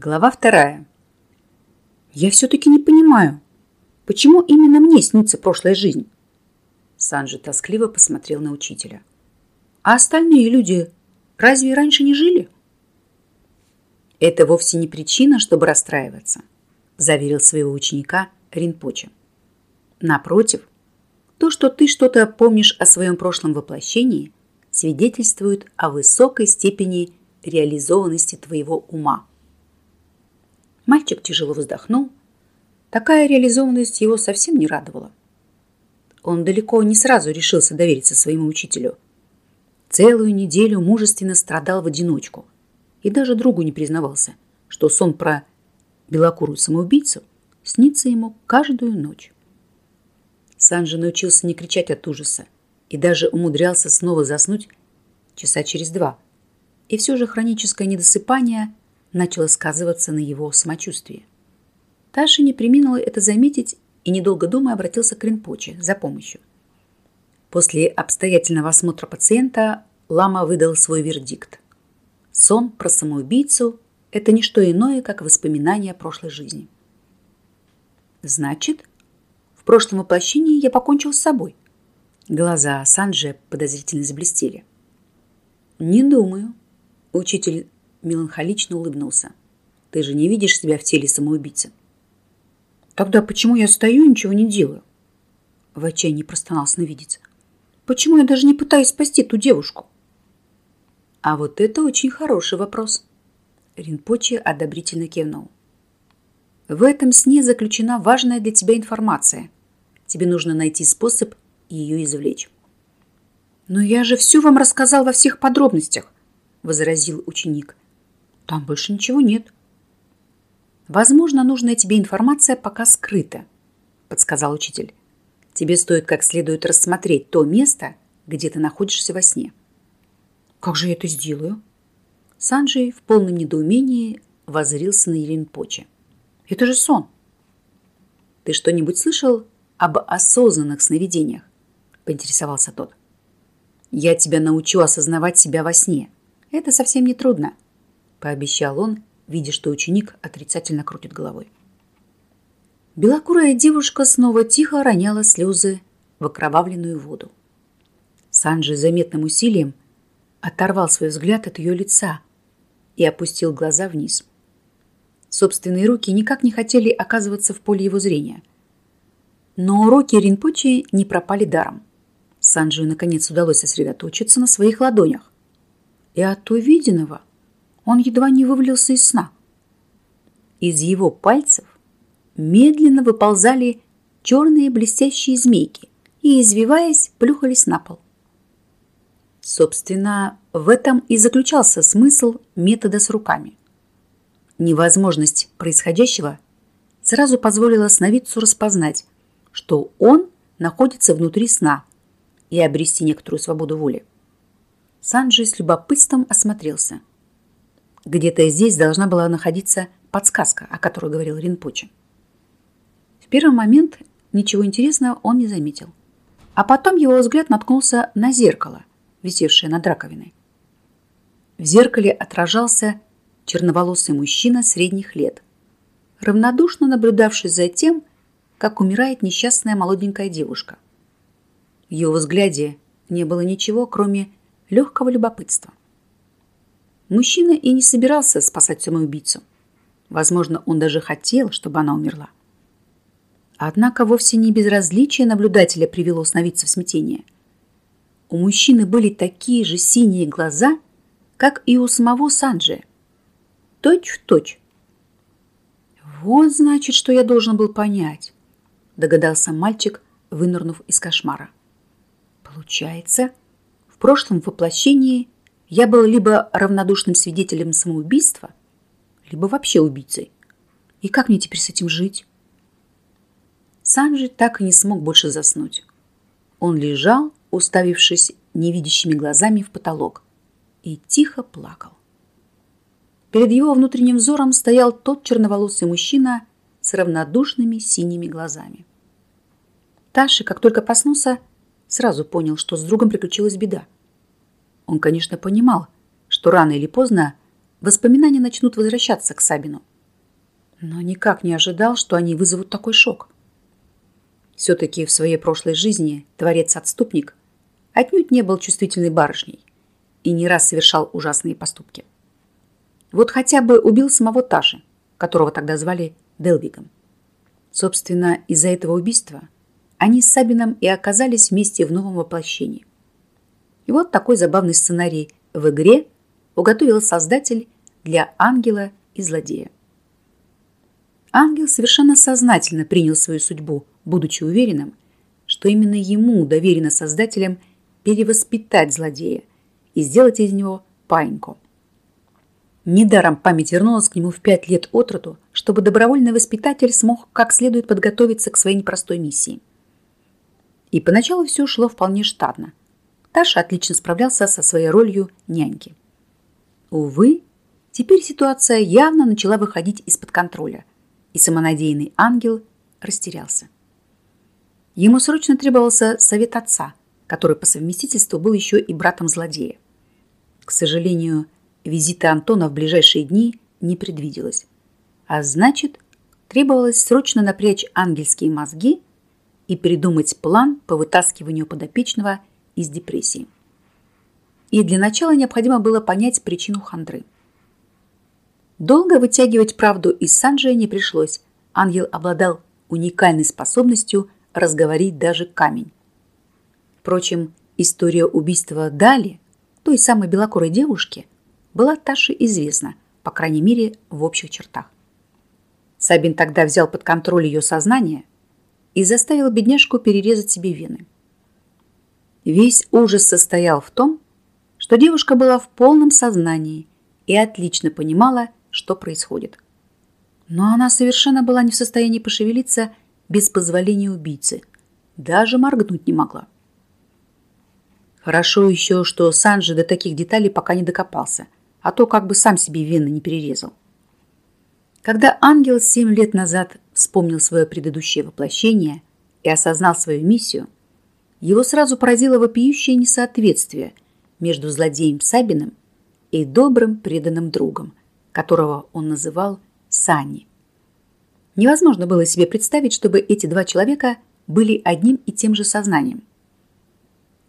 Глава вторая. Я все-таки не понимаю, почему именно мне снится прошлая жизнь? Санджи тоскливо посмотрел на учителя. А остальные люди разве раньше не жили? Это вовсе не причина, чтобы расстраиваться, заверил своего ученика Ринпоче. Напротив, то, что ты что-то помнишь о своем прошлом воплощении, свидетельствует о высокой степени реализованности твоего ума. Мальчик тяжело вздохнул. Такая реализованность его совсем не радовала. Он далеко не сразу решился довериться своему учителю. Целую неделю мужественно страдал в одиночку и даже другу не признавался, что сон про белокурую самоубийцу снится ему каждую ночь. Санжи научился не кричать от ужаса и даже умудрялся снова заснуть часа через два. И все же хроническое недосыпание начало сказываться на его самочувствии. Таша не приминула это заметить и, недолго думая, обратился к Ринпоче за помощью. После обстоятельного осмотра пациента Лама выдал свой вердикт. Сон про самоубийцу – это не что иное, как воспоминание о прошлой жизни. Значит, в прошлом воплощении я покончил с собой. Глаза Санджи подозрительно заблестели. Не думаю. Учитель меланхолично улыбнулся. Ты же не видишь себя в теле самоубийцы. Тогда почему я стою и ничего не делаю? В отчаянии простонал сновидец. Почему я даже не пытаюсь спасти ту девушку? А вот это очень хороший вопрос. Ринпоче одобрительно кивнул. В этом сне заключена важная для тебя информация. Тебе нужно найти способ ее извлечь. Но я же все вам рассказал во всех подробностях, возразил ученик. Там больше ничего нет. Возможно, нужная тебе информация пока скрыта, подсказал учитель. Тебе стоит как следует рассмотреть то место, где ты находишься во сне. Как же я это сделаю? Санджей в полном недоумении воззрился на Еринпоче. Это же сон. Ты что-нибудь слышал об осознанных сновидениях? Поинтересовался тот. Я тебя научу осознавать себя во сне. Это совсем не трудно пообещал он, видя, что ученик отрицательно крутит головой. Белокурая девушка снова тихо роняла слезы в окровавленную воду. Санджи заметным усилием оторвал свой взгляд от ее лица и опустил глаза вниз. Собственные руки никак не хотели оказываться в поле его зрения. Но уроки Ринпочи не пропали даром. Санджию наконец удалось сосредоточиться на своих ладонях. И от увиденного он едва не вывалился из сна. Из его пальцев медленно выползали черные блестящие змейки и, извиваясь, плюхались на пол. Собственно, в этом и заключался смысл метода с руками. Невозможность происходящего сразу позволила сновидцу распознать, что он находится внутри сна и обрести некоторую свободу воли. Санджи с любопытством осмотрелся. Где-то здесь должна была находиться подсказка, о которой говорил Ринпоче. В первый момент ничего интересного он не заметил. А потом его взгляд наткнулся на зеркало, висевшее над раковиной. В зеркале отражался черноволосый мужчина средних лет, равнодушно наблюдавший за тем, как умирает несчастная молоденькая девушка. В его взгляде не было ничего, кроме легкого любопытства. Мужчина и не собирался спасать самоубийцу. Возможно, он даже хотел, чтобы она умерла. Однако вовсе не безразличие наблюдателя привело сновидца в смятение. У мужчины были такие же синие глаза, как и у самого Санджия. Точь в точь. «Вот, значит, что я должен был понять», догадался мальчик, вынырнув из кошмара. Получается, в прошлом воплощении я был либо равнодушным свидетелем самоубийства, либо вообще убийцей. И как мне теперь с этим жить? Санджи так и не смог больше заснуть. Он лежал, уставившись невидящими глазами в потолок, и тихо плакал. Перед его внутренним взором стоял тот черноволосый мужчина с равнодушными синими глазами. Таши, как только проснулся, сразу понял, что с другом приключилась беда. Он, конечно, понимал, что рано или поздно воспоминания начнут возвращаться к Сабину. Но никак не ожидал, что они вызовут такой шок. Все-таки в своей прошлой жизни творец-отступник отнюдь не был чувствительной барышней и не раз совершал ужасные поступки. Вот хотя бы убил самого Таши, которого тогда звали Делвигом. Собственно, из-за этого убийства они с Сабином и оказались вместе в новом воплощении. И вот такой забавный сценарий в игре уготовил создатель для ангела и злодея. Ангел совершенно сознательно принял свою судьбу, будучи уверенным, что именно ему доверено создателям перевоспитать злодея и сделать из него паиньку. Недаром память вернулась к нему в пять лет от роду, чтобы добровольный воспитатель смог как следует подготовиться к своей непростой миссии. И поначалу все шло вполне штатно. Таша отлично справлялся со своей ролью няньки. Увы, теперь ситуация явно начала выходить из-под контроля, и самонадеянный ангел растерялся. Ему срочно требовался совет отца, который по совместительству был еще и братом злодея. К сожалению, визита Антона в ближайшие дни не предвиделось. А значит, требовалось срочно напрячь ангельские мозги и придумать план по вытаскиванию подопечного из депрессии. И для начала необходимо было понять причину хандры. Долго вытягивать правду из Санджия не пришлось. Ангел обладал уникальной способностью разговорить даже камень. Впрочем, история убийства Дали, той самой белокурой девушки – была Таше известна, по крайней мере, в общих чертах. Сабин тогда взял под контроль ее сознание и заставил бедняжку перерезать себе вены. Весь ужас состоял в том, что девушка была в полном сознании и отлично понимала, что происходит. Но она совершенно была не в состоянии пошевелиться без позволения убийцы, даже моргнуть не могла. Хорошо еще, что Санджи до таких деталей пока не докопался – а то как бы сам себе вены не перерезал. Когда ангел семь лет назад вспомнил свое предыдущее воплощение и осознал свою миссию, его сразу поразило вопиющее несоответствие между злодеем Сабиным и добрым преданным другом, которого он называл Санни. Невозможно было себе представить, чтобы эти два человека были одним и тем же сознанием.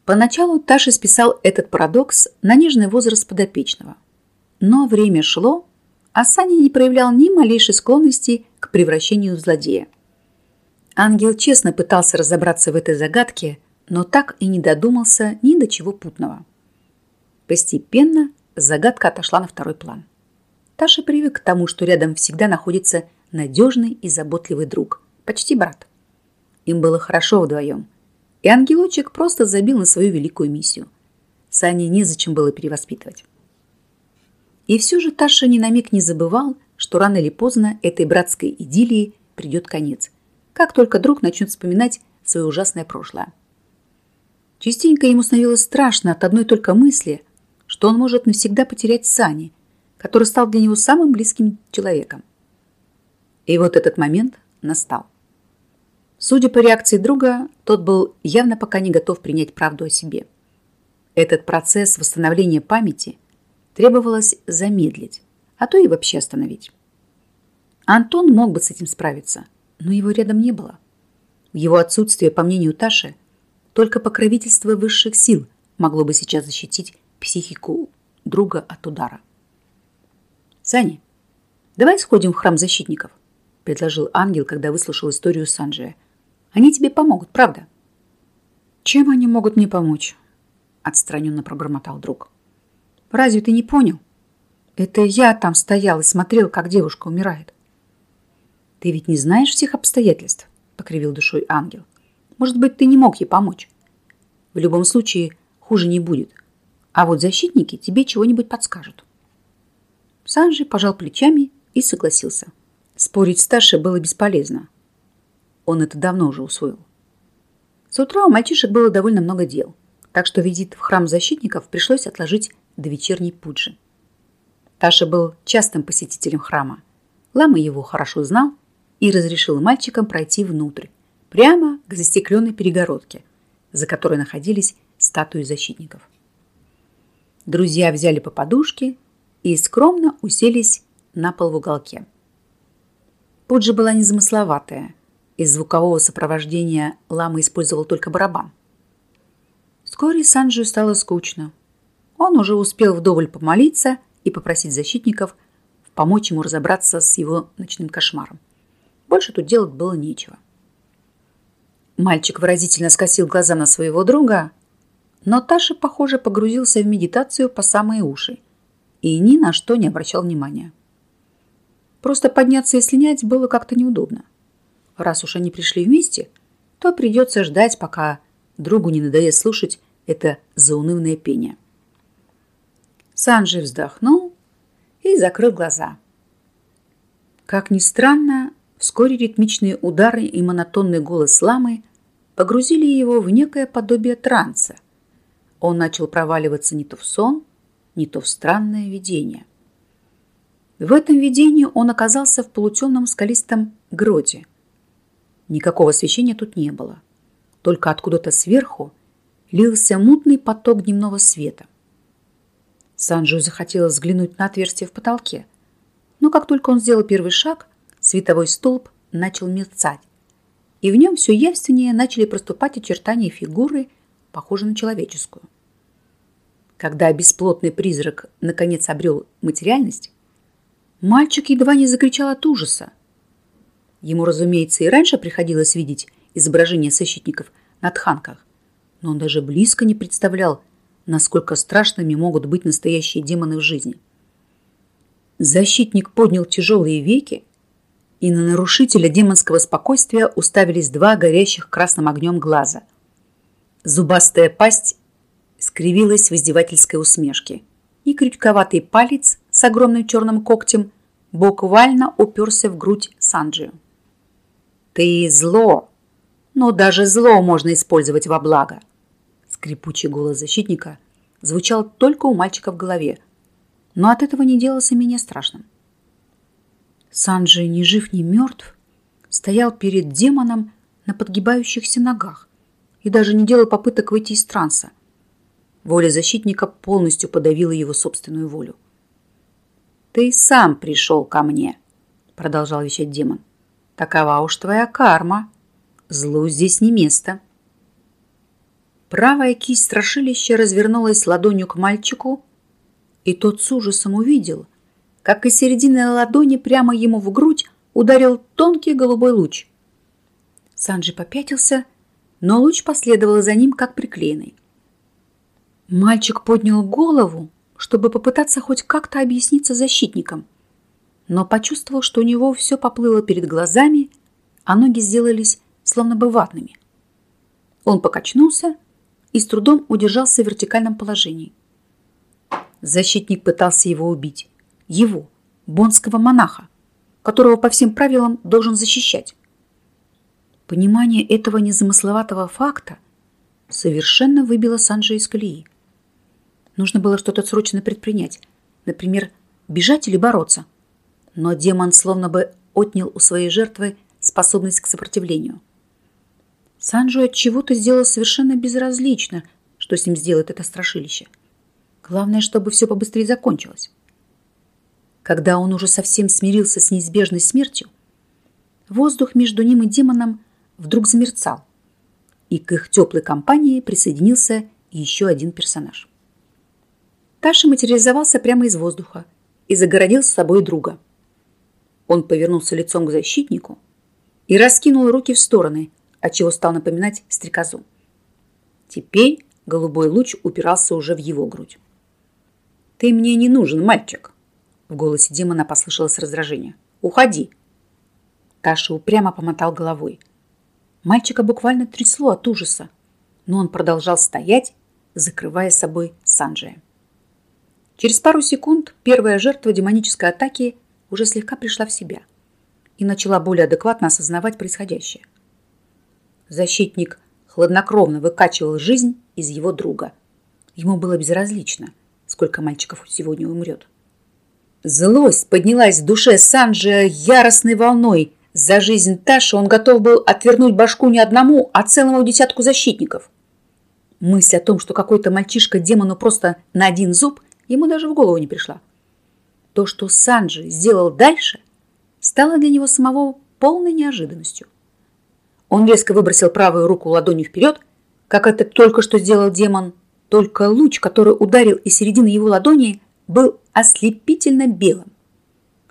Поначалу Таша списал этот парадокс на нежный возраст подопечного – но время шло, а Саня не проявлял ни малейшей склонности к превращению в злодея. Ангел честно пытался разобраться в этой загадке, но так и не додумался ни до чего путного. Постепенно загадка отошла на второй план. Таша привык к тому, что рядом всегда находится надежный и заботливый друг, почти брат. Им было хорошо вдвоем, и ангелочек просто забил на свою великую миссию. Сане незачем было перевоспитывать. И все же Таша ни на миг не забывал, что рано или поздно этой братской идиллии придет конец, как только друг начнет вспоминать свое ужасное прошлое. Частенько ему становилось страшно от одной только мысли, что он может навсегда потерять Сани, который стал для него самым близким человеком. И вот этот момент настал. Судя по реакции друга, тот был явно пока не готов принять правду о себе. Этот процесс восстановления памяти – требовалось замедлить, а то и вообще остановить. Антон мог бы с этим справиться, но его рядом не было. Его отсутствие, по мнению Таши, только покровительство высших сил могло бы сейчас защитить психику друга от удара. «Саня, давай сходим в храм защитников», предложил ангел, когда выслушал историю Санджия. «Они тебе помогут, правда?» «Чем они могут мне помочь?» отстраненно пробормотал друг. Разве ты не понял? Это я там стоял и смотрел, как девушка умирает. Ты ведь не знаешь всех обстоятельств, покривил душой ангел. Может быть, ты не мог ей помочь. В любом случае, хуже не будет. А вот защитники тебе чего-нибудь подскажут. Санжи пожал плечами и согласился. Спорить с Ташей было бесполезно. Он это давно уже усвоил. С утра у мальчишек было довольно много дел, так что визит в храм защитников пришлось отложить до вечерней пуджи. Таша был частым посетителем храма. Лама его хорошо знал и разрешил мальчикам пройти внутрь, прямо к застекленной перегородке, за которой находились статуи защитников. Друзья взяли по подушке и скромно уселись на пол в уголке. Пуджа была незамысловатая. Из звукового сопровождения лама использовал только барабан. Вскоре Санджию стало скучно. Он уже успел вдоволь помолиться и попросить защитников помочь ему разобраться с его ночным кошмаром. Больше тут делать было нечего. Мальчик выразительно скосил глаза на своего друга, но Таша, похоже, погрузился в медитацию по самые уши и ни на что не обращал внимания. Просто подняться и слинять было как-то неудобно. Раз уж они пришли вместе, то придется ждать, пока другу не надоест слушать это заунывное пение. Санджи вздохнул и закрыл глаза. Как ни странно, вскоре ритмичные удары и монотонный голос ламы погрузили его в некое подобие транса. Он начал проваливаться не то в сон, не то в странное видение. В этом видении он оказался в полутемном скалистом гроте. Никакого освещения тут не было. Только откуда-то сверху лился мутный поток дневного света. Санджу захотелось взглянуть на отверстие в потолке. Но как только он сделал первый шаг, световой столб начал мерцать, и в нем все явственнее начали проступать очертания фигуры, похожей на человеческую. Когда бесплотный призрак наконец обрел материальность, мальчик едва не закричал от ужаса. Ему, разумеется, и раньше приходилось видеть изображения защитников на тханках, но он даже близко не представлял, насколько страшными могут быть настоящие демоны в жизни. Защитник поднял тяжелые веки, и на нарушителя демонского спокойствия уставились два горящих красным огнем глаза. Зубастая пасть скривилась в издевательской усмешке, и крючковатый палец с огромным черным когтем буквально уперся в грудь Санджию. «Ты зло, но даже зло можно использовать во благо», скрипучий голос защитника звучал только у мальчика в голове, но от этого не делался менее страшным. Санджи, ни жив, ни мертв, стоял перед демоном на подгибающихся ногах и даже не делал попыток выйти из транса. Воля защитника полностью подавила его собственную волю. «Ты сам пришел ко мне», — продолжал вещать демон. «Такова уж твоя карма. Злу здесь не место». Правая кисть страшилища развернулась ладонью к мальчику, и тот с ужасом увидел, как из середины ладони прямо ему в грудь ударил тонкий голубой луч. Санджи попятился, но луч последовал за ним, как приклеенный. Мальчик поднял голову, чтобы попытаться хоть как-то объясниться защитникам, но почувствовал, что у него все поплыло перед глазами, а ноги сделались словно бы ватными. Он покачнулся и с трудом удержался в вертикальном положении. Защитник пытался его убить. Его, бонского монаха, которого по всем правилам должен защищать. Понимание этого незамысловатого факта совершенно выбило Санджа из колеи. Нужно было что-то срочно предпринять. Например, бежать или бороться. Но демон словно бы отнял у своей жертвы способность к сопротивлению. Санджу от чего-то сделал совершенно безразлично, что с ним сделает это страшилище. Главное, чтобы все побыстрее закончилось. Когда он уже совсем смирился с неизбежной смертью, воздух между ним и демоном вдруг замерцал, и к их теплой компании присоединился еще один персонаж. Таша материализовался прямо из воздуха и загородил с собой друга. Он повернулся лицом к защитнику и раскинул руки в стороны, отчего стал напоминать стрекозу. Теперь голубой луч упирался уже в его грудь. «Ты мне не нужен, мальчик!» В голосе демона послышалось раздражение. «Уходи!» Таша упрямо помотал головой. Мальчика буквально трясло от ужаса, но он продолжал стоять, закрывая собой Санджия. Через пару секунд первая жертва демонической атаки уже слегка пришла в себя и начала более адекватно осознавать происходящее – Защитник хладнокровно выкачивал жизнь из его друга. Ему было безразлично, сколько мальчиков сегодня умрет. Злость поднялась в душе Санджи яростной волной. За жизнь Таши он готов был отвернуть башку не одному, а целому десятку защитников. Мысль о том, что какой-то мальчишка демону просто на один зуб, ему даже в голову не пришла. то, что Санджи сделал дальше, стало для него самого полной неожиданностью. Он резко выбросил правую руку ладонью вперед, как это только что сделал демон, только луч, который ударил из середины его ладони, был ослепительно белым.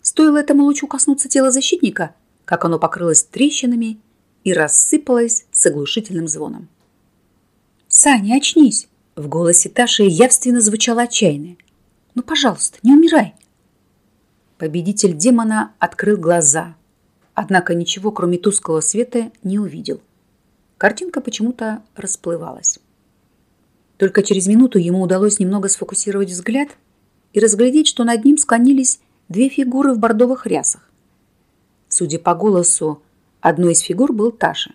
Стоило этому лучу коснуться тела защитника, как оно покрылось трещинами и рассыпалось с оглушительным звоном. «Саня, очнись!» В голосе Таши явственно звучало отчаяние. «Ну, пожалуйста, не умирай!» Победитель демона открыл глаза, однако ничего, кроме тусклого света, не увидел. Картинка почему-то расплывалась. Только через минуту ему удалось немного сфокусировать взгляд и разглядеть, что над ним склонились две фигуры в бордовых рясах. Судя по голосу, одной из фигур был Таша,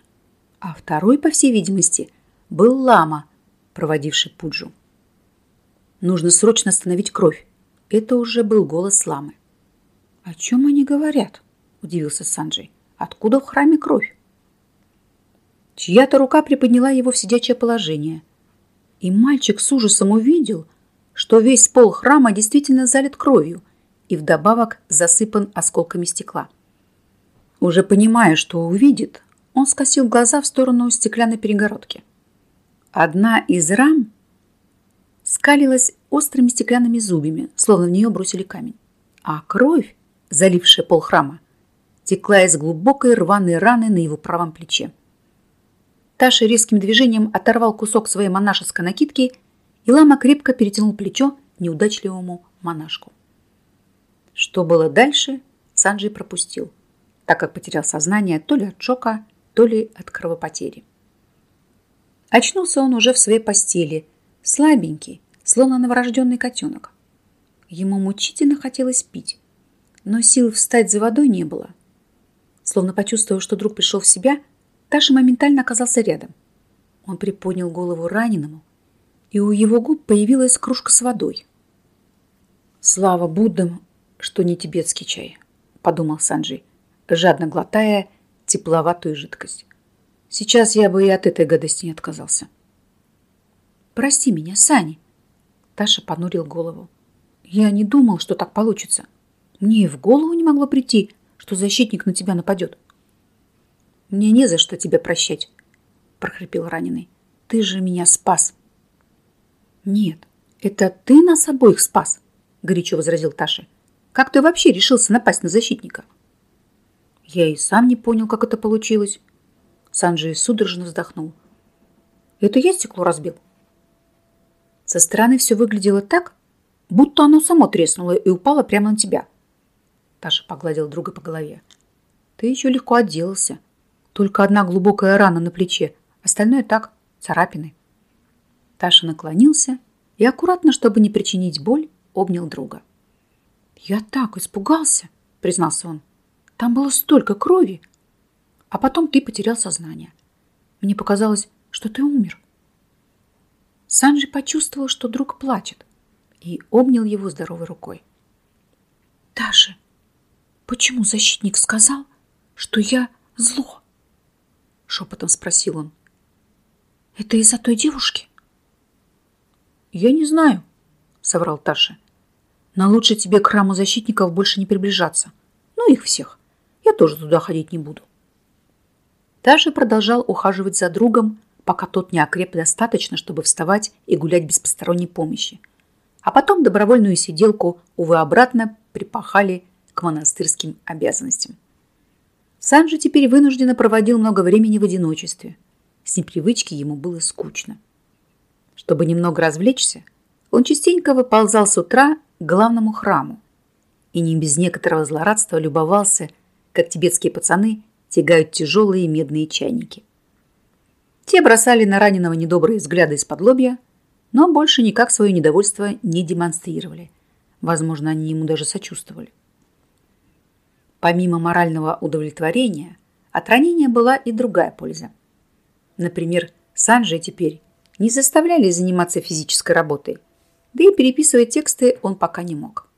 а второй, по всей видимости, был Лама, проводивший Пуджу. Нужно срочно остановить кровь. Это уже был голос Ламы. «О чем они говорят?» – удивился Санджей. «Откуда в храме кровь?» Чья-то рука приподняла его в сидячее положение. И мальчик с ужасом увидел, что весь пол храма действительно залит кровью и вдобавок засыпан осколками стекла. Уже понимая, что увидит, он скосил глаза в сторону стеклянной перегородки. Одна из рам скалилась острыми стеклянными зубьями, словно в нее бросили камень. А кровь, залившая пол храма, текла из глубокой рваной раны на его правом плече. Таша резким движением оторвал кусок своей монашеской накидки, и лама крепко перетянул плечо неудачливому монашку. Что было дальше, Санджей пропустил – так как потерял сознание то ли от шока, то ли от кровопотери. Очнулся он уже в своей постели, слабенький, словно новорожденный котенок. Ему мучительно хотелось пить, но сил встать за водой не было. Словно почувствовав, что друг пришел в себя, Таша моментально оказался рядом. Он приподнял голову раненому, и у его губ появилась кружка с водой. «Слава Буддам, что не тибетский чай», — подумал Санджей жадно глотая тепловатую жидкость. Сейчас я бы и от этой гадости не отказался. «Прости меня, Сани!» Таша понурил голову. «Я не думал, что так получится. Мне и в голову не могло прийти, что защитник на тебя нападет». «Мне не за что тебя прощать», – прохрипел раненый. «Ты же меня спас». «Нет, это ты нас обоих спас», – горячо возразил Таша. «Как ты вообще решился напасть на защитника?» Я и сам не понял, как это получилось. Санджи судорожно вздохнул. Это я стекло разбил? Со стороны все выглядело так, будто оно само треснуло и упало прямо на тебя. Таша погладил друга по голове. Ты еще легко отделался. Только одна глубокая рана на плече, остальное так, царапины. Таша наклонился и аккуратно, чтобы не причинить боль, обнял друга. «Я так испугался», — признался он. Там было столько крови. А потом ты потерял сознание. Мне показалось, что ты умер. Санджи почувствовал, что друг плачет, и обнял его здоровой рукой. «Таша, почему защитник сказал, что я зло?» Шепотом спросил он. «Это из-за той девушки?» «Я не знаю», — соврал Таша. «Но лучше тебе к храму защитников больше не приближаться. Ну, их всех я тоже туда ходить не буду. Таша продолжал ухаживать за другом, пока тот не окреп достаточно, чтобы вставать и гулять без посторонней помощи. А потом добровольную сиделку, увы, обратно припахали к монастырским обязанностям. Сам же теперь вынужденно проводил много времени в одиночестве. С непривычки ему было скучно. Чтобы немного развлечься, он частенько выползал с утра к главному храму и не без некоторого злорадства любовался – как тибетские пацаны тягают тяжелые медные чайники. Те бросали на раненого недобрые взгляды из-под лобья, но больше никак свое недовольство не демонстрировали. Возможно, они ему даже сочувствовали. Помимо морального удовлетворения, от ранения была и другая польза. Например, Санджи теперь не заставляли заниматься физической работой, да и переписывать тексты он пока не мог.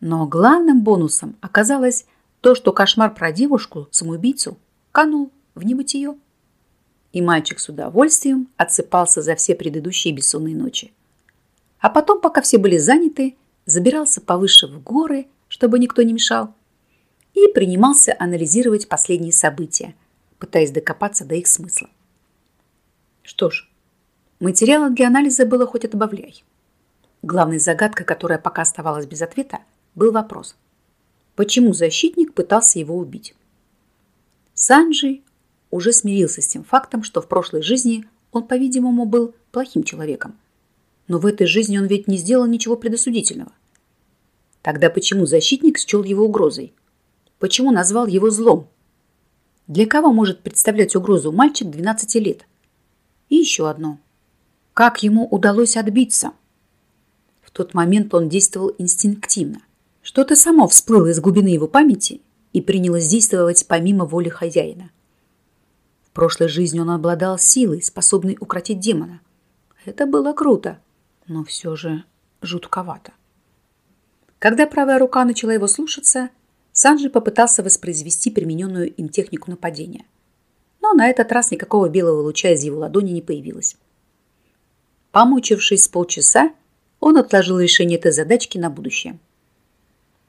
Но главным бонусом оказалось то, что кошмар про девушку, самоубийцу, канул в небытие. И мальчик с удовольствием отсыпался за все предыдущие бессонные ночи. А потом, пока все были заняты, забирался повыше в горы, чтобы никто не мешал, и принимался анализировать последние события, пытаясь докопаться до их смысла. Что ж, материала для анализа было хоть отбавляй. Главной загадкой, которая пока оставалась без ответа, был вопрос, почему защитник пытался его убить. Санджи уже смирился с тем фактом, что в прошлой жизни он, по-видимому, был плохим человеком. Но в этой жизни он ведь не сделал ничего предосудительного. Тогда почему защитник счел его угрозой? Почему назвал его злом? Для кого может представлять угрозу мальчик 12 лет? И еще одно. Как ему удалось отбиться? В тот момент он действовал инстинктивно. Что-то само всплыло из глубины его памяти и принялось действовать помимо воли хозяина. В прошлой жизни он обладал силой, способной укротить демона. Это было круто, но все же жутковато. Когда правая рука начала его слушаться, Санджи попытался воспроизвести примененную им технику нападения. Но на этот раз никакого белого луча из его ладони не появилось. Помучившись полчаса, он отложил решение этой задачки на будущее.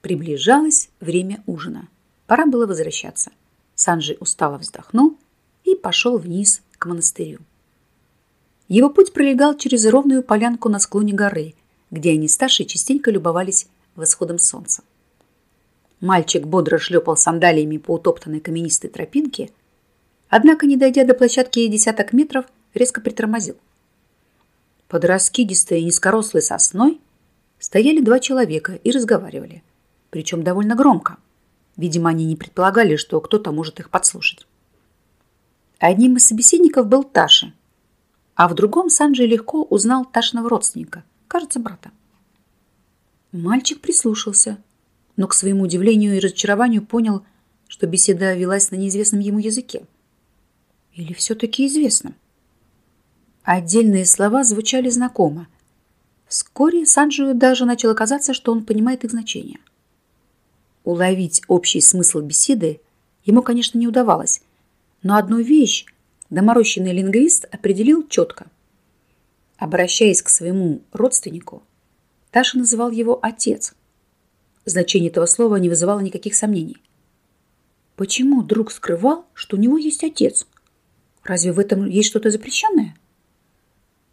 Приближалось время ужина. Пора было возвращаться. Санджи устало вздохнул и пошел вниз к монастырю. Его путь пролегал через ровную полянку на склоне горы, где они старшие частенько любовались восходом солнца. Мальчик бодро шлепал сандалиями по утоптанной каменистой тропинке, однако, не дойдя до площадки десяток метров, резко притормозил. Под раскидистой низкорослой сосной стояли два человека и разговаривали, причем довольно громко. Видимо, они не предполагали, что кто-то может их подслушать. Одним из собеседников был Таша, а в другом Санджей легко узнал Ташного родственника, кажется, брата. Мальчик прислушался, но к своему удивлению и разочарованию понял, что беседа велась на неизвестном ему языке. Или все-таки известном? Отдельные слова звучали знакомо. Вскоре Санджию даже начало казаться, что он понимает их значение. Уловить общий смысл беседы ему, конечно, не удавалось, но одну вещь доморощенный лингвист определил четко. Обращаясь к своему родственнику, Таша называл его «отец». Значение этого слова не вызывало никаких сомнений. Почему друг скрывал, что у него есть отец? Разве в этом есть что-то запрещенное?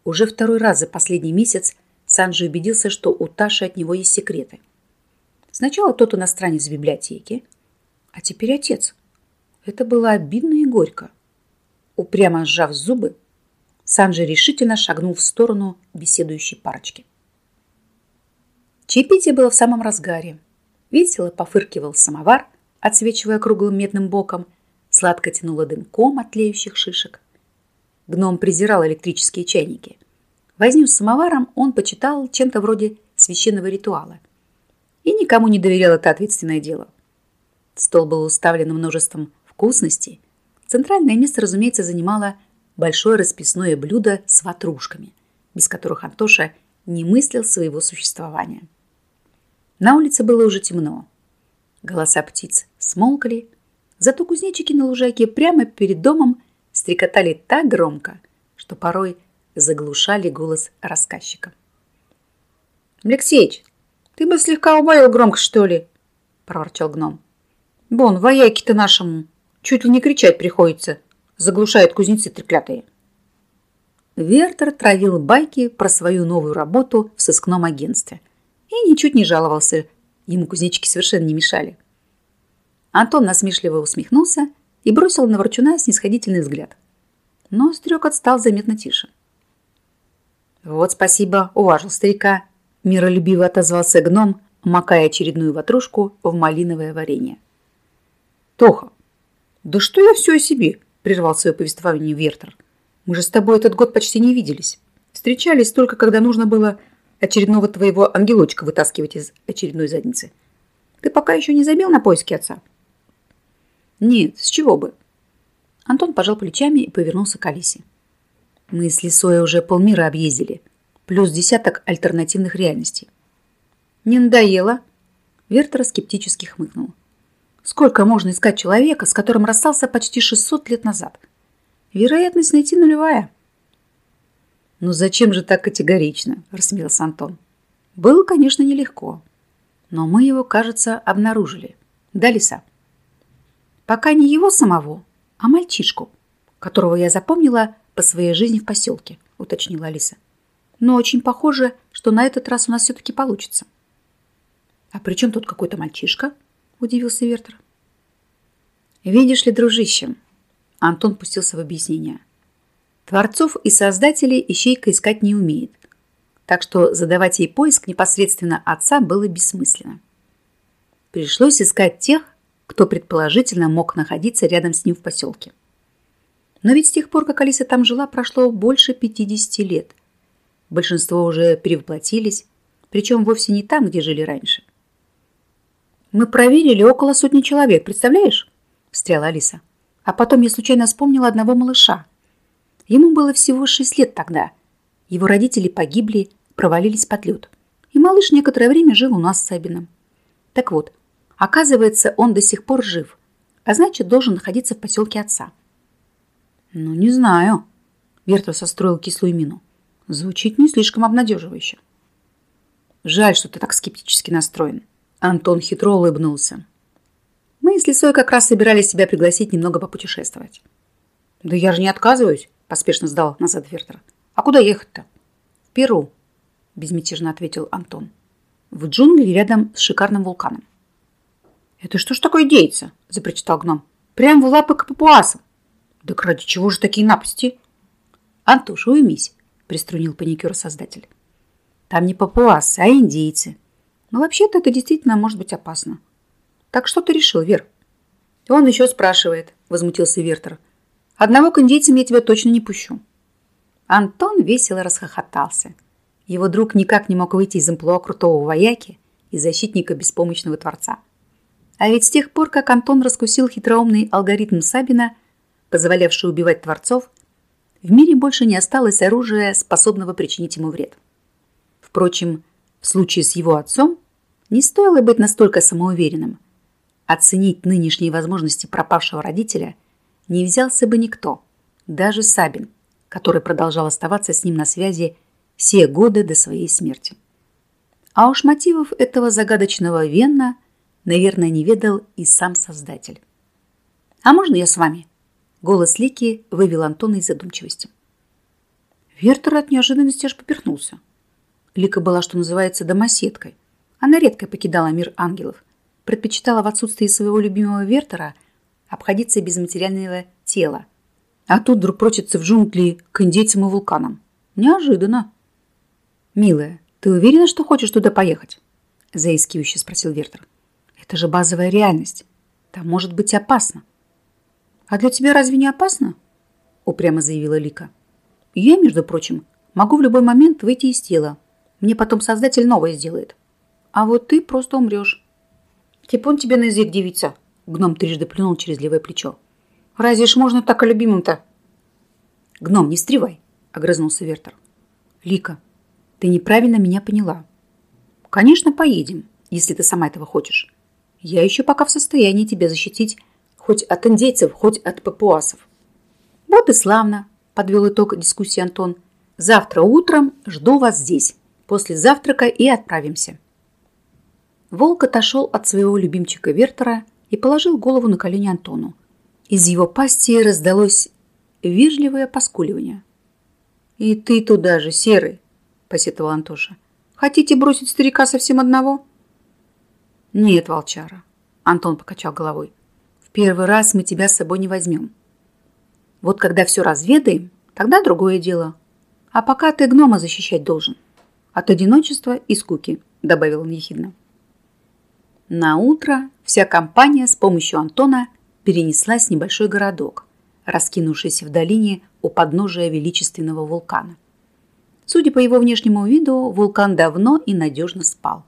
Уже второй раз за последний месяц Санджи убедился, что у Таши от него есть секреты. Сначала тот иностранец в библиотеке, а теперь отец. Это было обидно и горько. Упрямо сжав зубы, Санджи решительно шагнул в сторону беседующей парочки. Чаепитие было в самом разгаре. Весело пофыркивал самовар, отсвечивая круглым медным боком, сладко тянуло дымком от тлеющих шишек. Гном презирал электрические чайники. Возню с самоваром он почитал чем-то вроде священного ритуала. И никому не доверял это ответственное дело. Стол был уставлен множеством вкусностей. Центральное место, разумеется, занимало большое расписное блюдо с ватрушками, без которых Антоша не мыслил своего существования. На улице было уже темно. Голоса птиц смолкли, зато кузнечики на лужайке прямо перед домом стрекотали так громко, что порой заглушали голос рассказчика. «Алексеич, ты бы слегка убавил громко, что ли?» – проворчал гном. «Бон, вояки-то нашему чуть ли не кричать приходится, заглушают кузнецы треклятые». Вертер травил байки про свою новую работу в сыскном агентстве – и ничуть не жаловался. Ему кузнечики совершенно не мешали. Антон насмешливо усмехнулся и бросил на ворчуна снисходительный взгляд. Но стрекот стал заметно тише. «Вот спасибо, уважил старика», – миролюбиво отозвался гном, макая очередную ватрушку в малиновое варенье. «Тоха, да что я все о себе?» – прервал свое повествование Вертер. «Мы же с тобой этот год почти не виделись. Встречались только, когда нужно было очередного твоего ангелочка вытаскивать из очередной задницы. Ты пока еще не забил на поиски отца? Нет, с чего бы? Антон пожал плечами и повернулся к Алисе. Мы с Лисой уже полмира объездили, плюс десяток альтернативных реальностей. Не надоело? Вертер скептически хмыкнул. Сколько можно искать человека, с которым расстался почти 600 лет назад? Вероятность найти нулевая. «Ну зачем же так категорично?» – рассмеялся Антон. Было, конечно, нелегко, но мы его, кажется, обнаружили. Да, Лиса? Пока не его самого, а мальчишку, которого я запомнила по своей жизни в поселке, уточнила Алиса. Но очень похоже, что на этот раз у нас все-таки получится. А при чем тут какой-то мальчишка? Удивился Вертер. Видишь ли, дружище, Антон пустился в объяснение. Творцов и создателей ищейка искать не умеет, так что задавать ей поиск непосредственно отца было бессмысленно. Пришлось искать тех, кто предположительно мог находиться рядом с ним в поселке. Но ведь с тех пор, как Алиса там жила, прошло больше 50 лет. Большинство уже перевоплотились, причем вовсе не там, где жили раньше. «Мы проверили около сотни человек, представляешь?» – встряла Алиса. А потом я случайно вспомнила одного малыша. Ему было всего шесть лет тогда. Его родители погибли, провалились под лед. И малыш некоторое время жил у нас с Сабином. Так вот, оказывается, он до сих пор жив, а значит, должен находиться в поселке отца. Ну, не знаю. Вертер состроил кислую мину. Звучит не слишком обнадеживающе. Жаль, что ты так скептически настроен. Антон хитро улыбнулся. Мы с Лисой как раз собирались себя пригласить немного попутешествовать. Да я же не отказываюсь, поспешно сдал назад Вертер. А куда ехать-то? В Перу, безмятежно ответил Антон. В джунгли рядом с шикарным вулканом. Это что ж такое деется? Запрочитал гном. Прям в лапы к папуасам. Да ради чего же такие напасти? Антош, уймись, приструнил паникер создатель. Там не папуасы, а индейцы. Но вообще-то это действительно может быть опасно. Так что ты решил, Вер? Он еще спрашивает, возмутился Вертер. Одного к индейцам я тебя точно не пущу. Антон весело расхохотался. Его друг никак не мог выйти из амплуа крутого вояки и защитника беспомощного творца. А ведь с тех пор, как Антон раскусил хитроумный алгоритм Сабина, позволявший убивать творцов, в мире больше не осталось оружия, способного причинить ему вред. Впрочем, в случае с его отцом не стоило быть настолько самоуверенным – Оценить нынешние возможности пропавшего родителя не взялся бы никто, даже Сабин, который продолжал оставаться с ним на связи все годы до своей смерти. А уж мотивов этого загадочного Венна, наверное, не ведал и сам Создатель. «А можно я с вами?» Голос Лики вывел Антона из задумчивости. Вертер от неожиданности аж поперхнулся. Лика была, что называется, домоседкой. Она редко покидала мир ангелов – предпочитала в отсутствии своего любимого Вертера обходиться без материального тела. А тут вдруг прочится в джунгли к индейцам и вулканам. Неожиданно. «Милая, ты уверена, что хочешь туда поехать?» заискивающе спросил Вертер. «Это же базовая реальность. Там может быть опасно». «А для тебя разве не опасно?» упрямо заявила Лика. «Я, между прочим, могу в любой момент выйти из тела. Мне потом Создатель новое сделает. А вот ты просто умрешь. Типун тебе на язык, девица. Гном трижды плюнул через левое плечо. Разве ж можно так о любимом-то? Гном, не стривай, огрызнулся Вертер. Лика, ты неправильно меня поняла. Конечно, поедем, если ты сама этого хочешь. Я еще пока в состоянии тебя защитить хоть от индейцев, хоть от папуасов. Вот и славно, подвел итог дискуссии Антон. Завтра утром жду вас здесь. После завтрака и отправимся. Волк отошел от своего любимчика Вертера и положил голову на колени Антону. Из его пасти раздалось вежливое поскуливание. «И ты туда же, серый!» – посетовал Антоша. «Хотите бросить старика совсем одного?» «Нет, волчара», – Антон покачал головой. «В первый раз мы тебя с собой не возьмем. Вот когда все разведаем, тогда другое дело. А пока ты гнома защищать должен. От одиночества и скуки», – добавил он ехидно. На утро вся компания с помощью Антона перенеслась в небольшой городок, раскинувшийся в долине у подножия величественного вулкана. Судя по его внешнему виду, вулкан давно и надежно спал.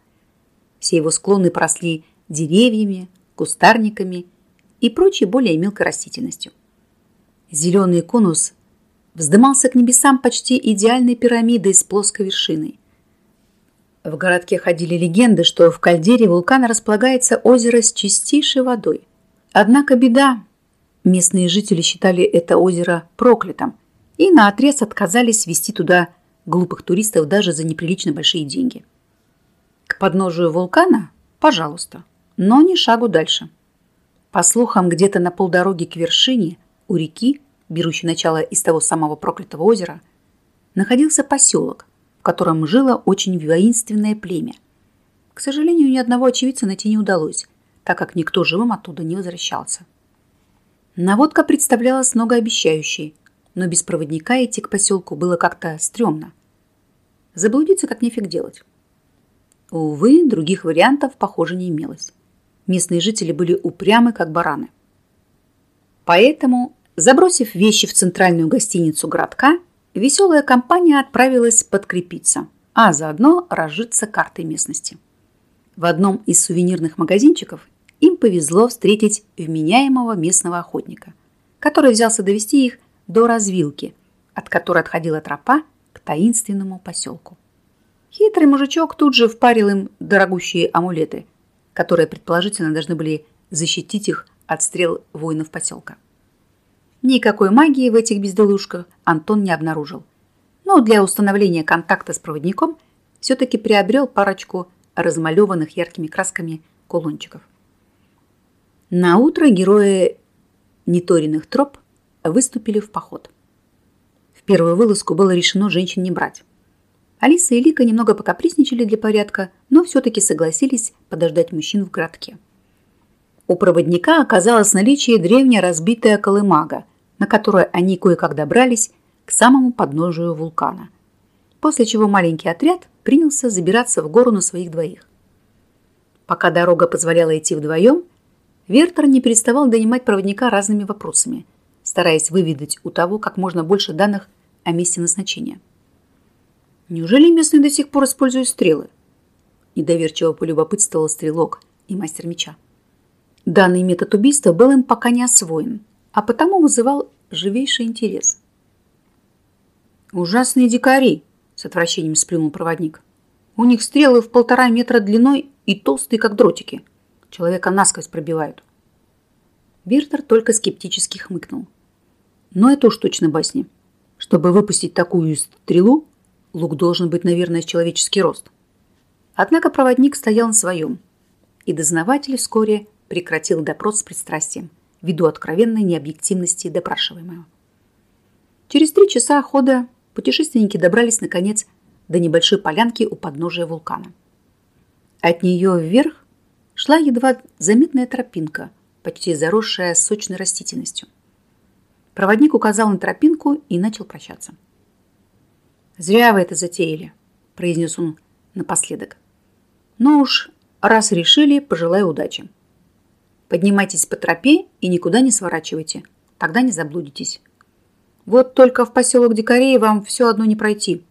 Все его склоны поросли деревьями, кустарниками и прочей более мелкой растительностью. Зеленый конус вздымался к небесам почти идеальной пирамидой с плоской вершиной. В городке ходили легенды, что в кальдере вулкана располагается озеро с чистейшей водой. Однако беда. Местные жители считали это озеро проклятым и наотрез отказались вести туда глупых туристов даже за неприлично большие деньги. Подножию вулкана? Пожалуйста. Но не шагу дальше. По слухам, где-то на полдороги к вершине, у реки, берущей начало из того самого проклятого озера, находился поселок, в котором жило очень воинственное племя. К сожалению, ни одного очевидца найти не удалось, так как никто живым оттуда не возвращался. Наводка представлялась многообещающей, но без проводника идти к поселку было как-то стрёмно. Заблудиться как нефиг делать. Увы, других вариантов, похоже, не имелось. Местные жители были упрямы, как бараны. Поэтому, забросив вещи в центральную гостиницу городка, веселая компания отправилась подкрепиться, а заодно разжиться картой местности. В одном из сувенирных магазинчиков им повезло встретить вменяемого местного охотника, который взялся довести их до развилки, от которой отходила тропа к таинственному поселку. Хитрый мужичок тут же впарил им дорогущие амулеты, которые предположительно должны были защитить их от стрел воинов поселка. Никакой магии в этих безделушках Антон не обнаружил, но для установления контакта с проводником все-таки приобрел парочку размалеванных яркими красками кулончиков. На утро герои неториных троп выступили в поход. В первую вылазку было решено женщин не брать. Алиса и Лика немного покапризничали для порядка, но все-таки согласились подождать мужчин в городке. У проводника оказалось наличие древняя разбитая колымага, на которой они кое-как добрались к самому подножию вулкана. После чего маленький отряд принялся забираться в гору на своих двоих. Пока дорога позволяла идти вдвоем, Вертер не переставал донимать проводника разными вопросами, стараясь выведать у того как можно больше данных о месте назначения. «Неужели местные до сих пор используют стрелы?» Недоверчиво полюбопытствовал стрелок и мастер меча. Данный метод убийства был им пока не освоен, а потому вызывал живейший интерес. «Ужасные дикари!» – с отвращением сплюнул проводник. «У них стрелы в полтора метра длиной и толстые, как дротики. Человека насквозь пробивают. Биртер только скептически хмыкнул. Но это уж точно басни. Чтобы выпустить такую стрелу, лук должен быть, наверное, человеческий рост. Однако проводник стоял на своем, и дознаватель вскоре прекратил допрос с пристрастием, ввиду откровенной необъективности допрашиваемого. Через три часа хода путешественники добрались, наконец, до небольшой полянки у подножия вулкана. От нее вверх шла едва заметная тропинка, почти заросшая сочной растительностью. Проводник указал на тропинку и начал прощаться. «Зря вы это затеяли», – произнес он напоследок. «Ну уж, раз решили, пожелаю удачи. Поднимайтесь по тропе и никуда не сворачивайте, тогда не заблудитесь. Вот только в поселок Дикарей вам все одно не пройти».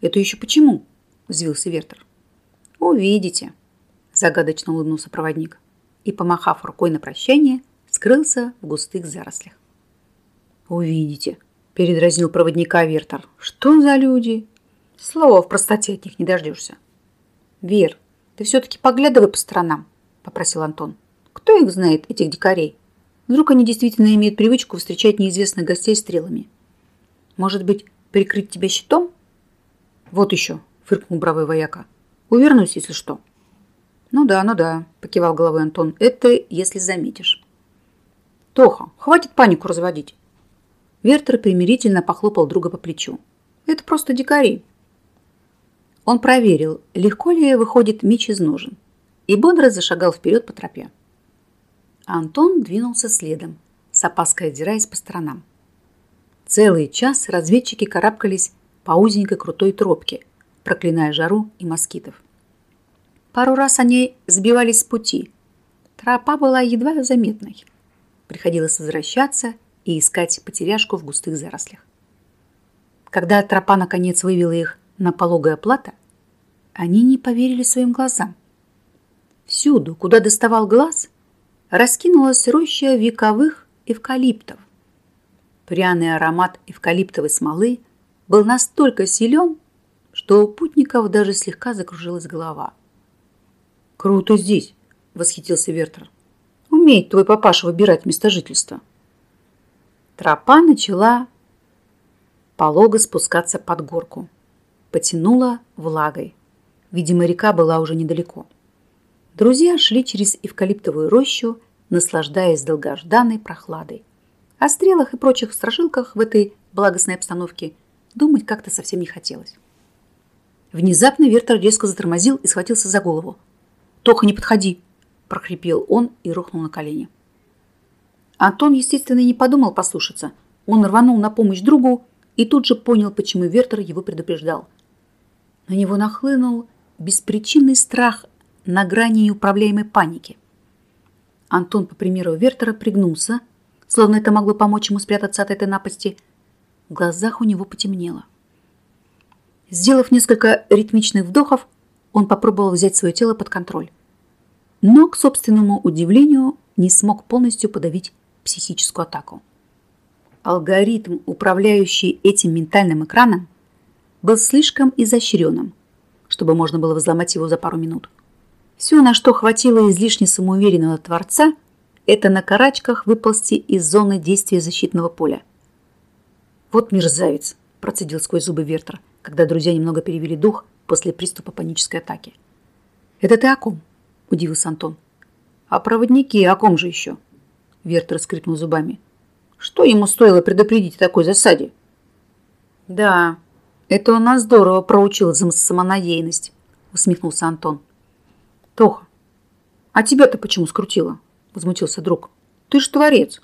«Это еще почему?» – взвился Вертер. «Увидите», загадочно улыбнулся проводник и, помахав рукой на прощание, скрылся в густых зарослях. «Увидите», – передразнил проводника Вертер. «Что за люди?» Слова в простоте от них не дождешься. «Вер, ты все-таки поглядывай по сторонам», – попросил Антон. «Кто их знает, этих дикарей? Вдруг они действительно имеют привычку встречать неизвестных гостей стрелами? Может быть, прикрыть тебя щитом?» «Вот еще», – фыркнул бравый вояка. «Увернусь, если что». «Ну да, ну да», – покивал головой Антон. «Это если заметишь». «Тоха, хватит панику разводить». Вертер примирительно похлопал друга по плечу. «Это просто дикари». Он проверил, легко ли выходит меч из ножен, и бодро зашагал вперед по тропе. Антон двинулся следом, с опаской отдираясь по сторонам. Целый час разведчики карабкались по узенькой крутой тропке, проклиная жару и москитов. Пару раз они сбивались с пути. Тропа была едва заметной. Приходилось возвращаться и искать потеряшку в густых зарослях. Когда тропа наконец вывела их на пологое плато, они не поверили своим глазам. Всюду, куда доставал глаз, раскинулась роща вековых эвкалиптов. Пряный аромат эвкалиптовой смолы был настолько силен, что у путников даже слегка закружилась голова. «Круто здесь!» – восхитился Вертер. «Умеет твой папаша выбирать место жительства». Тропа начала полого спускаться под горку. Потянула влагой. Видимо, река была уже недалеко. Друзья шли через эвкалиптовую рощу, наслаждаясь долгожданной прохладой. О стрелах и прочих страшилках в этой благостной обстановке думать как-то совсем не хотелось. Внезапно Вертер резко затормозил и схватился за голову. «Тоха, не подходи!» – прохрипел он и рухнул на колени. Антон, естественно, не подумал послушаться. Он рванул на помощь другу и тут же понял, почему Вертер его предупреждал. На него нахлынул беспричинный страх на грани неуправляемой паники. Антон, по примеру Вертера, пригнулся, словно это могло помочь ему спрятаться от этой напасти. В глазах у него потемнело. Сделав несколько ритмичных вдохов, он попробовал взять свое тело под контроль. Но, к собственному удивлению, не смог полностью подавить психическую атаку. Алгоритм, управляющий этим ментальным экраном, был слишком изощренным, чтобы можно было взломать его за пару минут. Все, на что хватило излишне самоуверенного творца, это на карачках выползти из зоны действия защитного поля. «Вот мерзавец!» – процедил сквозь зубы Вертер, когда друзья немного перевели дух после приступа панической атаки. «Это ты о ком?» – удивился Антон. «А проводники о ком же еще?» Вертер скрипнул зубами. «Что ему стоило предупредить о такой засаде?» «Да, это он нас здорово проучил за самонадеянность», – усмехнулся Антон. «Тоха, а тебя-то почему скрутило?» – возмутился друг. «Ты ж творец.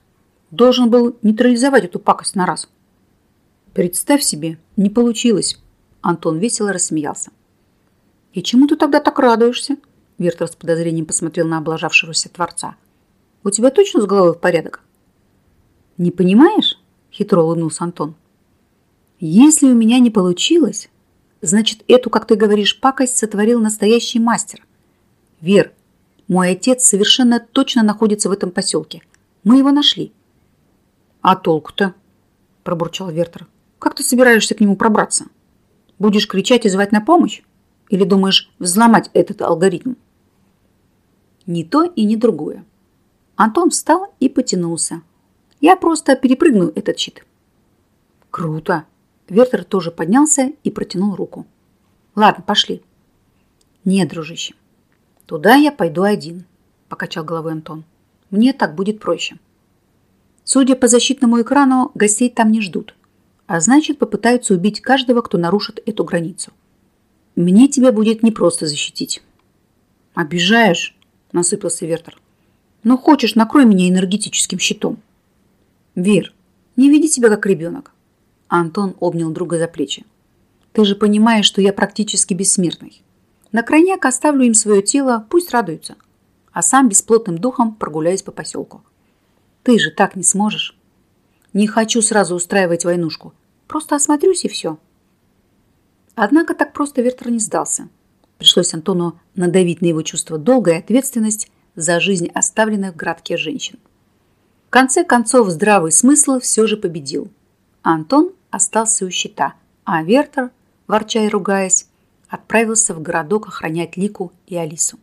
Должен был нейтрализовать эту пакость на раз». «Представь себе, не получилось», – Антон весело рассмеялся. «И чему ты тогда так радуешься?» Вертер с подозрением посмотрел на облажавшегося Творца. «У тебя точно с головой в порядок?» «Не понимаешь?» – хитро улыбнулся Антон. «Если у меня не получилось, значит, эту, как ты говоришь, пакость сотворил настоящий мастер. Вер, мой отец совершенно точно находится в этом поселке. Мы его нашли. А толку-то? Пробурчал Вертер. Как ты собираешься к нему пробраться? Будешь кричать и звать на помощь? Или думаешь взломать этот алгоритм? Ни то и ни другое. Антон встал и потянулся. Я просто перепрыгну этот щит. Круто. Вертер тоже поднялся и протянул руку. Ладно, пошли. Нет, дружище. «Туда я пойду один», – покачал головой Антон. «Мне так будет проще». Судя по защитному экрану, гостей там не ждут, а значит, попытаются убить каждого, кто нарушит эту границу. Мне тебя будет непросто защитить. «Обижаешь?» – насыпался Вертер. «Ну, хочешь, накрой меня энергетическим щитом». «Вер, не веди себя как ребенок». Антон обнял друга за плечи. «Ты же понимаешь, что я практически бессмертный. На крайняк оставлю им свое тело, пусть радуются. А сам бесплотным духом прогуляюсь по поселку. Ты же так не сможешь. Не хочу сразу устраивать войнушку. Просто осмотрюсь и все. Однако так просто Вертер не сдался. Пришлось Антону надавить на его чувство долга и ответственность за жизнь оставленных в градке женщин. В конце концов, здравый смысл все же победил. Антон остался у щита, а Вертер, ворча и ругаясь, отправился в городок охранять Лику и Алису.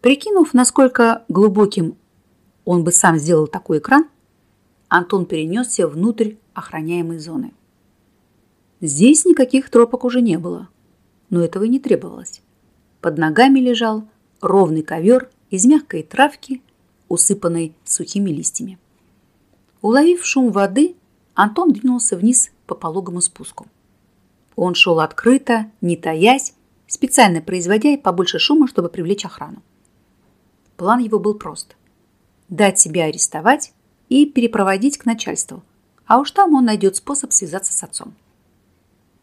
Прикинув, насколько глубоким он бы сам сделал такой экран, Антон перенесся внутрь охраняемой зоны. Здесь никаких тропок уже не было, но этого и не требовалось. Под ногами лежал ровный ковер из мягкой травки, усыпанной сухими листьями. Уловив шум воды, Антон двинулся вниз по пологому спуску. Он шел открыто, не таясь, специально производя побольше шума, чтобы привлечь охрану. План его был прост. Дать себя арестовать и перепроводить к начальству, а уж там он найдет способ связаться с отцом.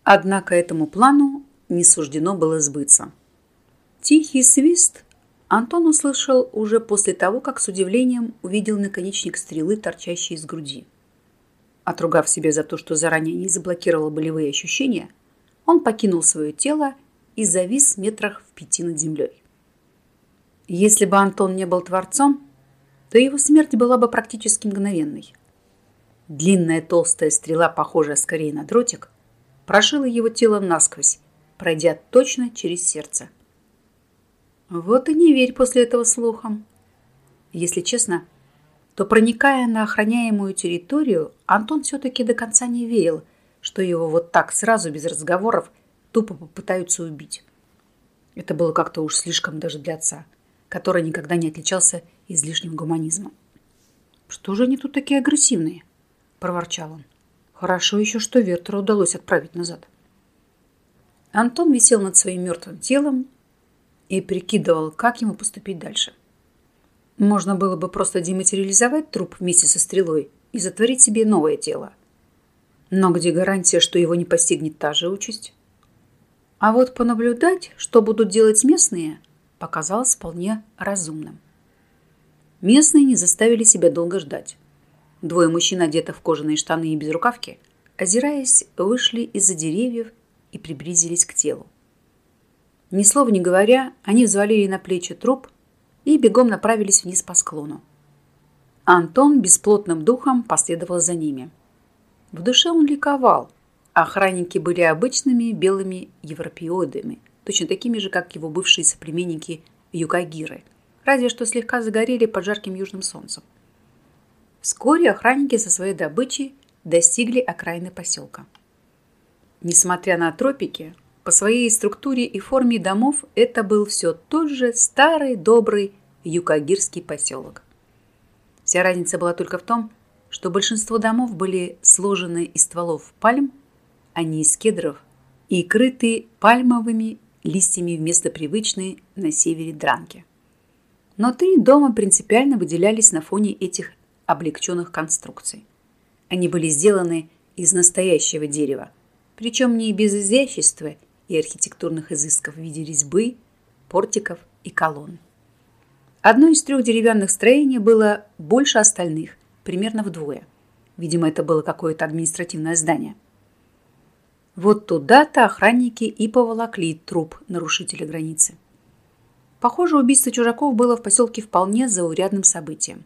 Однако этому плану не суждено было сбыться. Тихий свист Антон услышал уже после того, как с удивлением увидел наконечник стрелы, торчащий из груди. Отругав себя за то, что заранее не заблокировал болевые ощущения, он покинул свое тело и завис метрах в пяти над землей. Если бы Антон не был творцом, то его смерть была бы практически мгновенной. Длинная толстая стрела, похожая скорее на дротик, прошила его тело насквозь, пройдя точно через сердце. Вот и не верь после этого слухам. Если честно, то проникая на охраняемую территорию, Антон все-таки до конца не верил, что его вот так сразу, без разговоров, тупо попытаются убить. Это было как-то уж слишком даже для отца, который никогда не отличался излишним гуманизмом. «Что же они тут такие агрессивные?» – проворчал он. «Хорошо еще, что Вертера удалось отправить назад». Антон висел над своим мертвым телом и прикидывал, как ему поступить дальше. Можно было бы просто дематериализовать труп вместе со стрелой и затворить себе новое тело. Но где гарантия, что его не постигнет та же участь? А вот понаблюдать, что будут делать местные, показалось вполне разумным. Местные не заставили себя долго ждать. Двое мужчин, одетых в кожаные штаны и безрукавки, озираясь, вышли из-за деревьев и приблизились к телу. Ни слова не говоря, они взвалили на плечи труп и бегом направились вниз по склону. Антон бесплотным духом последовал за ними. В душе он ликовал – Охранники были обычными белыми европеоидами, точно такими же, как его бывшие соплеменники юкагиры, разве что слегка загорели под жарким южным солнцем. Вскоре охранники со своей добычей достигли окраины поселка. Несмотря на тропики, по своей структуре и форме домов это был все тот же старый добрый юкагирский поселок. Вся разница была только в том, что большинство домов были сложены из стволов пальм а не из кедров, и крыты пальмовыми листьями вместо привычной на севере дранки. Но три дома принципиально выделялись на фоне этих облегченных конструкций. Они были сделаны из настоящего дерева, причем не без изящества и архитектурных изысков в виде резьбы, портиков и колонн. Одно из трех деревянных строений было больше остальных, примерно вдвое. Видимо, это было какое-то административное здание – вот туда-то охранники и поволокли труп нарушителя границы. Похоже, убийство чужаков было в поселке вполне заурядным событием.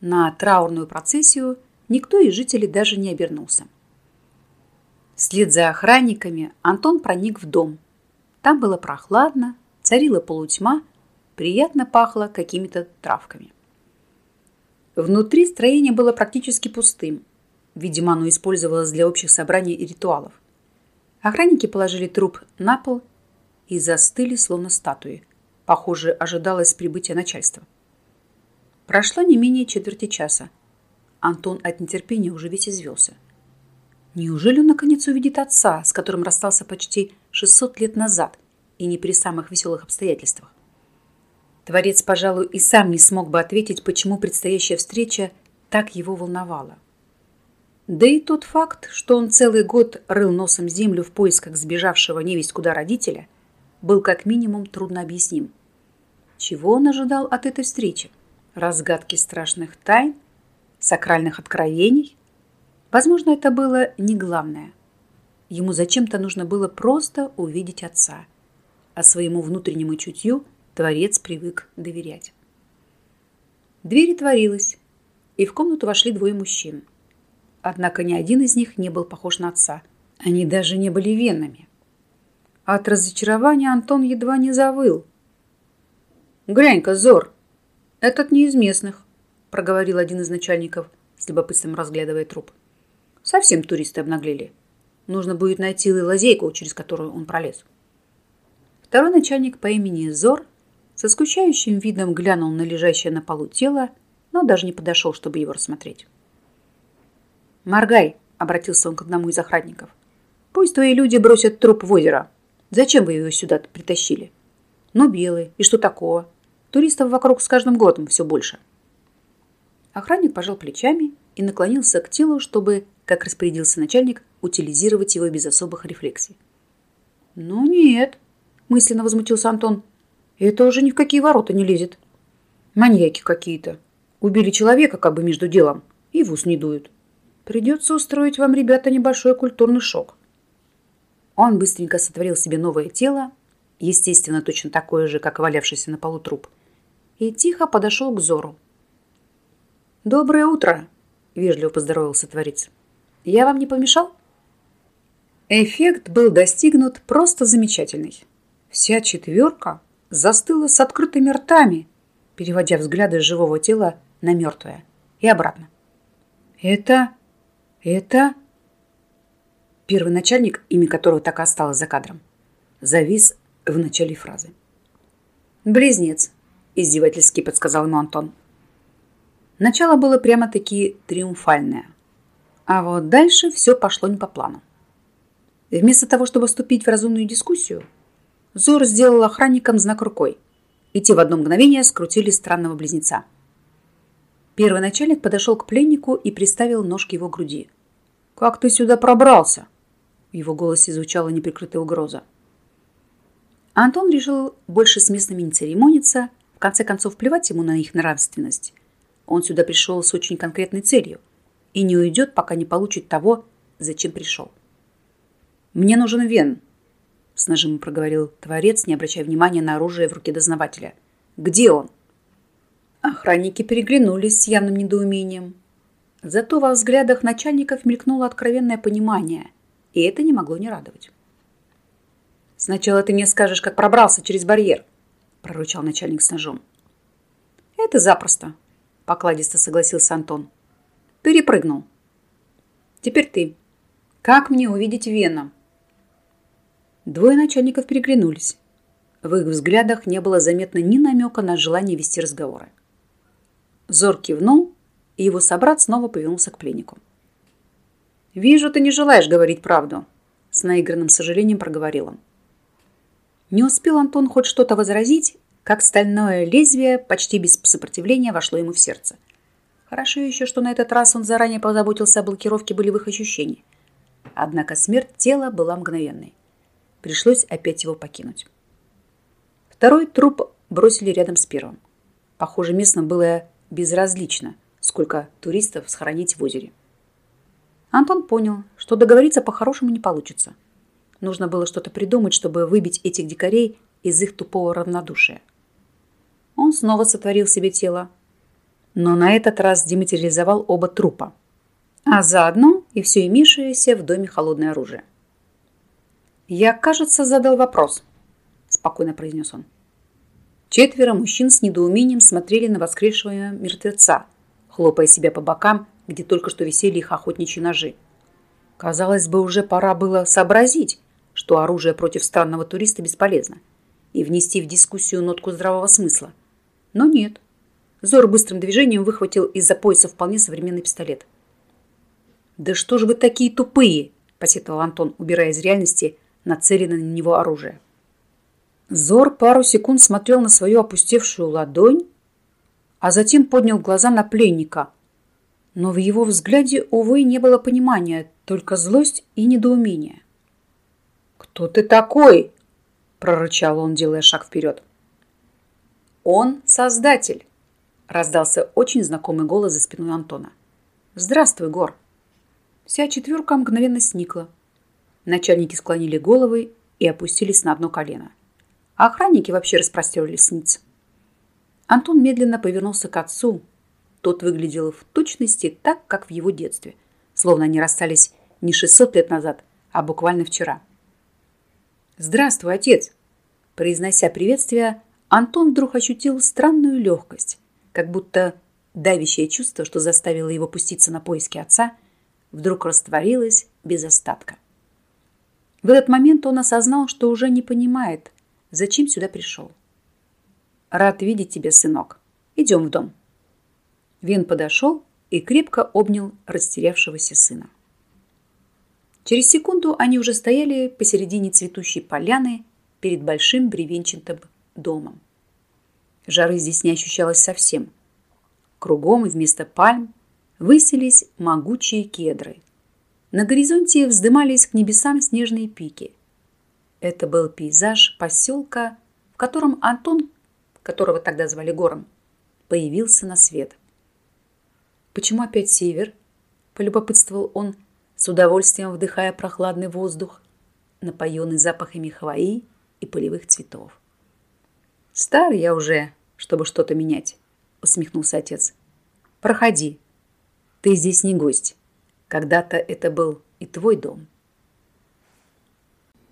На траурную процессию никто из жителей даже не обернулся. Вслед за охранниками Антон проник в дом. Там было прохладно, царила полутьма, приятно пахло какими-то травками. Внутри строение было практически пустым. Видимо, оно использовалось для общих собраний и ритуалов. Охранники положили труп на пол и застыли, словно статуи. Похоже, ожидалось прибытие начальства. Прошло не менее четверти часа. Антон от нетерпения уже весь извелся. Неужели он наконец увидит отца, с которым расстался почти 600 лет назад и не при самых веселых обстоятельствах? Творец, пожалуй, и сам не смог бы ответить, почему предстоящая встреча так его волновала. Да и тот факт, что он целый год рыл носом землю в поисках сбежавшего невесть куда родителя, был как минимум трудно объясним. Чего он ожидал от этой встречи? Разгадки страшных тайн? Сакральных откровений? Возможно, это было не главное. Ему зачем-то нужно было просто увидеть отца, а своему внутреннему чутью Творец привык доверять. Дверь отворилась, и в комнату вошли двое мужчин – Однако ни один из них не был похож на отца. Они даже не были венами. От разочарования Антон едва не завыл. «Глянь-ка, Зор, этот не из местных», проговорил один из начальников, с любопытством разглядывая труп. «Совсем туристы обнаглели. Нужно будет найти лазейку, через которую он пролез». Второй начальник по имени Зор со скучающим видом глянул на лежащее на полу тело, но даже не подошел, чтобы его рассмотреть. «Моргай!» — обратился он к одному из охранников. «Пусть твои люди бросят труп в озеро. Зачем вы его сюда притащили?» «Ну, белый. И что такого? Туристов вокруг с каждым годом все больше». Охранник пожал плечами и наклонился к телу, чтобы, как распорядился начальник, утилизировать его без особых рефлексий. «Ну нет», — мысленно возмутился Антон. «Это уже ни в какие ворота не лезет. Маньяки какие-то. Убили человека как бы между делом и в ус не дуют. Придется устроить вам, ребята, небольшой культурный шок. Он быстренько сотворил себе новое тело, естественно, точно такое же, как валявшийся на полу труп, и тихо подошел к Зору. «Доброе утро!» – вежливо поздоровался творец. «Я вам не помешал?» Эффект был достигнут просто замечательный. Вся четверка застыла с открытыми ртами, переводя взгляды живого тела на мертвое и обратно. «Это это... Первый начальник, имя которого так и осталось за кадром, завис в начале фразы. «Близнец», – издевательски подсказал ему Антон. Начало было прямо-таки триумфальное. А вот дальше все пошло не по плану. Вместо того, чтобы вступить в разумную дискуссию, Зор сделал охранникам знак рукой, и те в одно мгновение скрутили странного близнеца. Первый начальник подошел к пленнику и приставил нож к его груди. «Как ты сюда пробрался?» В его голосе звучала неприкрытая угроза. Антон решил больше с местными не церемониться, в конце концов плевать ему на их нравственность. Он сюда пришел с очень конкретной целью и не уйдет, пока не получит того, зачем пришел. «Мне нужен Вен», — с нажимом проговорил Творец, не обращая внимания на оружие в руке дознавателя. «Где он?» Охранники переглянулись с явным недоумением. Зато во взглядах начальников мелькнуло откровенное понимание, и это не могло не радовать. «Сначала ты мне скажешь, как пробрался через барьер», — прорычал начальник с ножом. «Это запросто», — покладисто согласился Антон. «Перепрыгнул. Теперь ты. Как мне увидеть Вена?» Двое начальников переглянулись. В их взглядах не было заметно ни намека на желание вести разговоры. Зор кивнул, и его собрат снова повернулся к пленнику. «Вижу, ты не желаешь говорить правду», — с наигранным сожалением проговорил он. Не успел Антон хоть что-то возразить, как стальное лезвие почти без сопротивления вошло ему в сердце. Хорошо еще, что на этот раз он заранее позаботился о блокировке болевых ощущений. Однако смерть тела была мгновенной. Пришлось опять его покинуть. Второй труп бросили рядом с первым. Похоже, местным было безразлично, сколько туристов схоронить в озере. Антон понял, что договориться по-хорошему не получится. Нужно было что-то придумать, чтобы выбить этих дикарей из их тупого равнодушия. Он снова сотворил себе тело, но на этот раз дематериализовал оба трупа, а заодно и все имевшееся в доме холодное оружие. «Я, кажется, задал вопрос», – спокойно произнес он. Четверо мужчин с недоумением смотрели на воскресшего мертвеца, хлопая себя по бокам, где только что висели их охотничьи ножи. Казалось бы, уже пора было сообразить, что оружие против странного туриста бесполезно, и внести в дискуссию нотку здравого смысла. Но нет. Зор быстрым движением выхватил из-за пояса вполне современный пистолет. «Да что же вы такие тупые!» – посетовал Антон, убирая из реальности нацеленное на него оружие. Зор пару секунд смотрел на свою опустевшую ладонь, а затем поднял глаза на пленника. Но в его взгляде, увы, не было понимания, только злость и недоумение. «Кто ты такой?» – прорычал он, делая шаг вперед. «Он создатель», – раздался очень знакомый голос за спиной Антона. «Здравствуй, Гор». Вся четверка мгновенно сникла. Начальники склонили головы и опустились на одно колено. А охранники вообще распростерлись ниц. Антон медленно повернулся к отцу. Тот выглядел в точности так, как в его детстве, словно они расстались не 600 лет назад, а буквально вчера. «Здравствуй, отец!» Произнося приветствие, Антон вдруг ощутил странную легкость, как будто давящее чувство, что заставило его пуститься на поиски отца, вдруг растворилось без остатка. В этот момент он осознал, что уже не понимает, зачем сюда пришел. «Рад видеть тебя, сынок. Идем в дом». Вен подошел и крепко обнял растерявшегося сына. Через секунду они уже стояли посередине цветущей поляны перед большим бревенчатым домом. Жары здесь не ощущалось совсем. Кругом и вместо пальм высились могучие кедры, на горизонте вздымались к небесам снежные пики. Это был пейзаж поселка, в котором Антон, которого тогда звали Гором, появился на свет. «Почему опять север?» – полюбопытствовал он, с удовольствием вдыхая прохладный воздух, напоенный запахами хвои и полевых цветов. «Стар я уже, чтобы что-то менять», – усмехнулся отец. «Проходи. Ты здесь не гость. Когда-то это был и твой дом.